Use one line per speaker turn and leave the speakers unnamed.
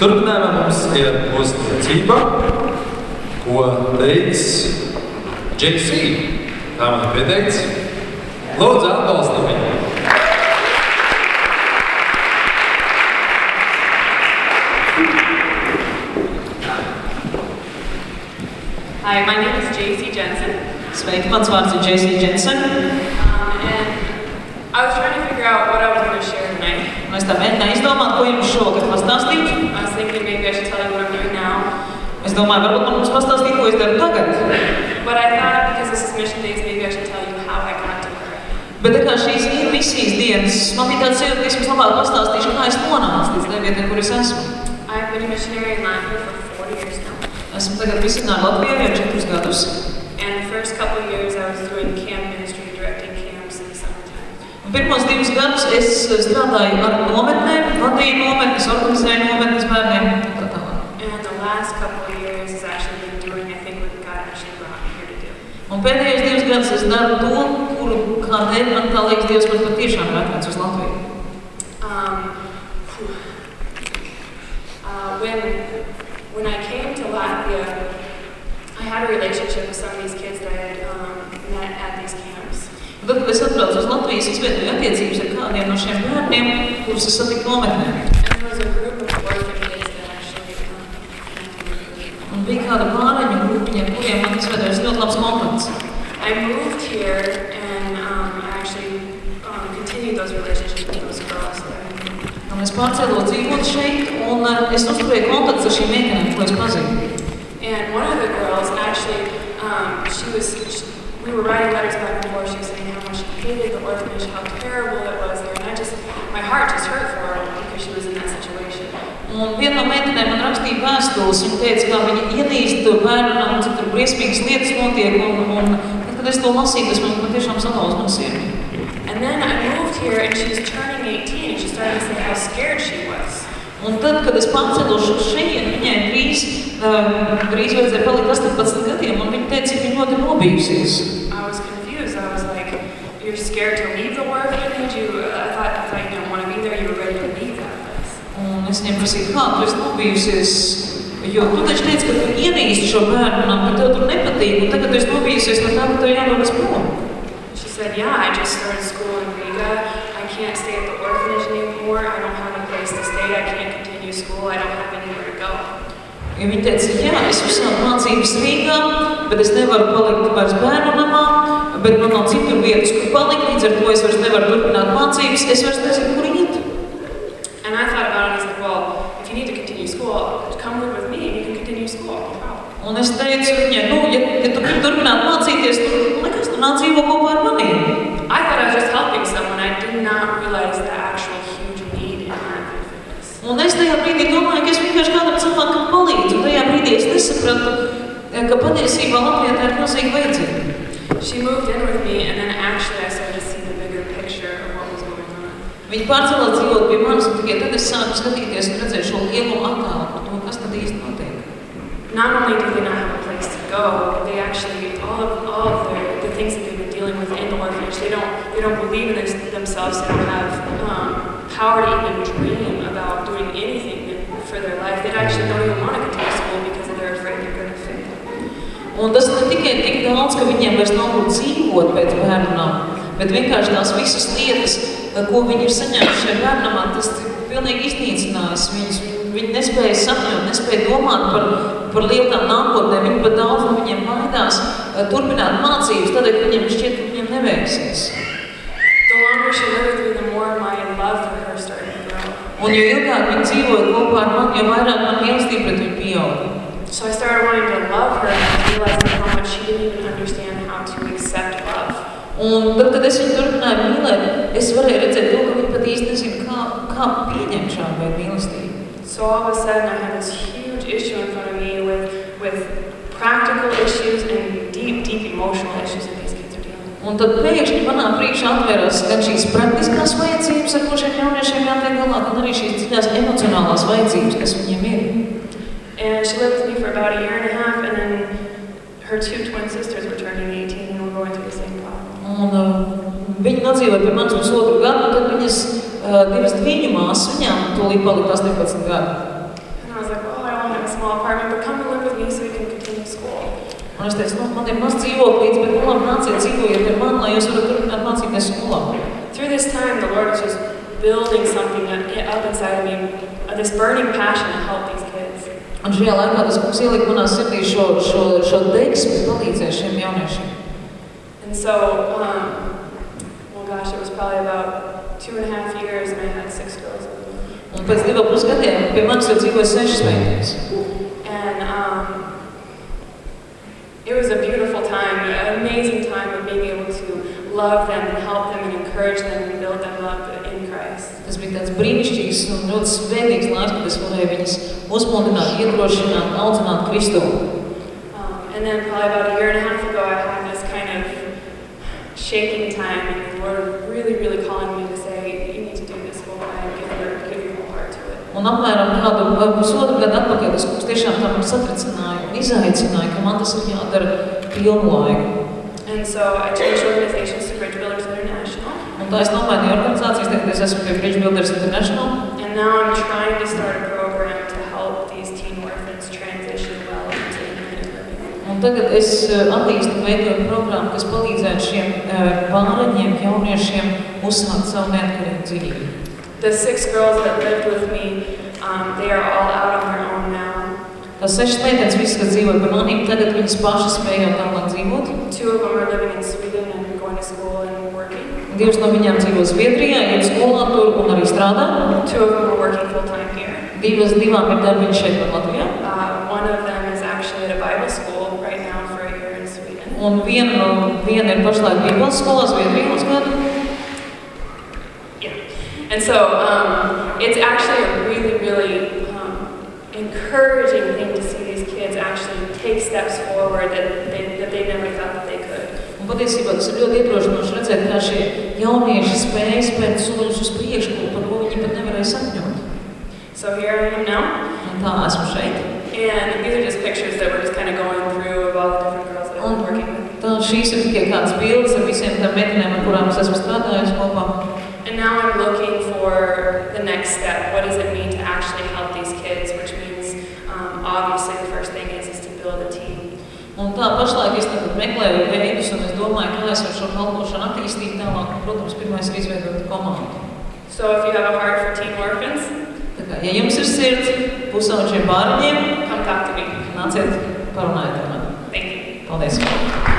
Turpinājumā mums ir uzticība, ko teiks JC. Tā man ir pieteikts. Lūdzu, atbalstam viņu!
Hi, my name is JC Jensen.
Sveiki, mans vārds ir J.C. Jensen.
Um, and I was trying to figure out what I was going to share tonight.
Un Es tā mēģināju izdomāt, ko jums šogad pastāstīt.
I was thinking maybe I should tell you what I'm doing now.
Es domāju, varbūt man jums pastāstīt, ko es daru tagad.
But I thought because this is mission days, maybe I should tell you how I got to where I am.
Bet tā kā šīs ir misijas dienas, man bija tāds sajūta, ka es jums labāk pastāstīšu, kā es nonācu līdz tai vietai, kur es esmu.
I've been a missionary in Latvia for 40 years now.
Esmu tagad misionāri Latvijā jau četrus gadus.
And the first couple of years I was doing camp
pirmos divus gadus es strādāju ar nometnēm, vadīju nometnes, organizēju nometnes bērniem un tā tālāk.
And the last couple of years has actually been doing, I think, what God actually brought me here to do.
Un pēdējos divus gadus es daru to, kuru kādēļ man tā liekas, Dievs man patiešām ir atvedis uz Latviju.
Um, phew. uh, when, when I came to Latvia, I had a relationship with some of these kids that I had um, met at these camps.
Tad, kad es atbraucu uz Latviju, es izveidoju attiecības ar kādiem no šiem bērniem, kurus es satiku nometnē. Un bija kāda bāreņu grupiņa, kuriem man izveidojas ļoti labs kontakts.
I moved here and um, I actually um, continued those relationships with those girls there.
Un es pārcēlos dzīvot šeit, un uh, es uzturēju kontaktus ar šīm meitenēm, ko es pazinu.
And one of the girls actually, um, she was, she, we were writing letters back and forth. She was hated the orphanage, how terrible it was there. And I just, my heart just hurt for her because she was in that situation.
Un viena no meitenēm man rakstīja vēstules, viņa teica, kā viņa ienīst to bērnu, un cik tur briesmīgas lietas notiek, un, un tad, kad es to lasīju, tas man patiešām salauz man sirdi.
And then I moved here and she was turning 18 and she started to say how scared she was.
Un tad, kad es pārcēlos uz šejienu, viņai drīz, um, drīz vajadzēja palikt 18 gadiem, un viņa teica, cik viņa ļoti nobijusies.
I was confused. I was like, you're scared to leave the orphanage? You, I thought, I thought you didn't want to be there. You were ready to leave that place.
Un es viņai prasīju, kā tu esi nobijusies, jo tu taču teici, ka tu ienīsti šo bērnu, un ka tev tur nepatīk, un tagad tu esi nobijusies no tā, ka tev jādodas prom.
She said, yeah, I just started school in Riga. I can't stay at the orphanage anymore. I don't have a place to stay. I can't continue school. I don't have anywhere to go.
Ja viņa teica, jā, es uzsāku mācības Rīgā, bet es nevaru palikt vairs bērnu namā, vietas, kur palikt, līdz ar to es vairs nevaru turpināt mācības, es vairs nezinu, kur iet.
And I thought about it and I was like, well, if you need to continue school, come live with me and you can continue school.
Un es teicu viņai, nu, ja, ja tu gribi turpināt mācīties, tad nekas, tu nāc dzīvo kopā ar maniem.
I thought I was just helping someone. I did not realize the actual huge need in for this.
Un es tajā brīdī domāju, ka es vienkārši kādam cilvēkam palīdzu. Un tajā brīdī es nesapratu, ka patiesībā Latvijā tā ir milzīga vajadzība.
She moved in with me, and then actually I started to see the bigger picture of what was going on.
Viņi pārcēlās dzīvot pie manis, un tikai tad es sāku skatīties un redzēju šo lielo attēlu par to, kas tad īsti notiek.
Not only do they not have a place to go, they actually all of all of their, the things that they've been dealing with in the orphanage. They don't they don't believe in this, themselves. They don't have um, power to even dream about doing anything for their life. They actually don't even want to
Un tas ne tikai tik daudz, ka viņiem vairs nav kur dzīvot pēc bērnam, bet vienkārši tās visas lietas, ko viņi ir saņēmuši šajā bērnamā, tas ir pilnīgi iznīcinājis viņus. Viņi nespēja sapņot, nespēja domāt par, par lietām nākotnē. Viņi pat daudz no viņiem baidās eh, turpināt mācības, tādēļ, ka viņiem šķiet, ka viņiem neveiksies. Un jo ilgāk viņi dzīvoja kopā ar mani, jo vairāk man mīlestība pret viņu pieauga.
So I started wanting to love her and realizing how much she didn't even understand how to accept love.
Un tad, kad es viņu turpināju mīlēt, es varēju redzēt to, ka viņa pat īsti nezina, kā, kā pieņemt šādu veidu mīlestību.
So all of a sudden, I had this huge issue in front of me with, with practical issues and deep, deep emotional issues that these kids are dealing with.
Un tad pēkšņi manā priekšā atvērās gan šīs praktiskās vajadzības, ar ko šiem jauniešiem jātiek galā, gan arī šīs dziļās emocionālās vajadzības, kas viņiem ir.
And she lived with me for about a year and a half, and then her two twin sisters were turning 18 and were going through the same problem.
Viņi nodzīvoja pie manis pusotru gadu, un tad viņas uh, divas dviņu māsas, viņām tūlīt palika 18 gadi.
And I was like, "Well, I want a small apartment, but come and live with me so we can continue school.
Un es teicu, nu, man ir maz dzīvoklīds, bet nu labi, nāciet dzīvojiet ar mani, lai jūs varat turpināt mācīties skolā.
Through this time, the Lord was just building something up inside of me, uh, this burning passion to help these.
Un šajā laikā tas kungs ielika manā sirdī šo, šo, šo deksmi palīdzēt šiem jauniešiem.
And so, um, well, gosh, it was probably about two and a half years, and I had six girls with me.
Un pēc diviem pus gadiem pie manis jau dzīvoja sešas meitenes.
And um, it was a beautiful time, an amazing time of being able to love them and help them and encourage them and build them up in Christ.
Tas bija tāds brīnišķīgs un ļoti svētīgs laiks, kad es varēju viņus uzmundrināt, iedrošināt, audzināt Kristu.
Um, and then probably about a year and a half ago, I had this kind of shaking time, and the Lord really, really calling me to say, you need to do this full time, give your, give your whole heart to it.
Un apmēram kādu vai pusotru gadu atpakaļ tas kungs tiešām tā man satricināja un izaicināja, ka man tas ir jādara pilnu laiku.
And so I changed organizations to Bridge Builders International,
Un tā es nomainīju organizācijas, tagad es esmu pie Bridge Builders International.
and now I'm trying to start a program to help these teen orphans transition well into independent living.
Un tagad es eh, attīstu un veidoju programmu, kas palīdzētu šiem eh, pāreņiem, jauniešiem uzsākt savu neatkarīgu dzīvi.
The six girls that lived with me, um, they are all out on their own now.
Tās sešas meitenes, visas, kas dzīvoja par manīm, tagad viņas pašas spēj jau tālāk dzīvot.
Two of them are living in Sweden and going to school and.
Divas no viņām dzīvo Zviedrijā, iet skolā tur un arī strādā.
Two of them are working full time here.
Divas, divām ir darbiņš šeit pat Latvijā.
Uh, one of them is actually at a Bible school right now for a year in Sweden.
Un viena, no, viena ir pašlaik Bībeles skolā Zviedrijā uz gadu.
And so um, it's actually a really, really um, encouraging thing to see these kids actually take steps forward that they, that they never thought that they could.
Un patiesībā tas ir ļoti iedrošinoši redzēt, kā šie jaunieši spēj spēt soļus uz priekšu, par ko viņi pat nevarēja sapņot.
So here I am now.
Un tā esmu šeit.
And these are just pictures that we're just kind of going through of all the different girls that been working with.
Tā šīs ir tikai kādas bildes ar visiem tām meitenēm, ar kurām es esmu strādājusi kopā.
And now I'm looking for the next step. What does it mean to actually help these kids? Which means, um, obviously, the first thing is,
Un tā pašlaik es meklēju veidus, un es domāju, kā es varu šo kalpošanu attīstīt tālāk. Protams, pirmais ir izveidot komandu.
So if you have a heart for teen orphans,
Tā kā, ja jums ir sirds pusauģiem bērniem,
come talk to me.
nāciet parunājiet ar mani.
Thank you.
Paldies!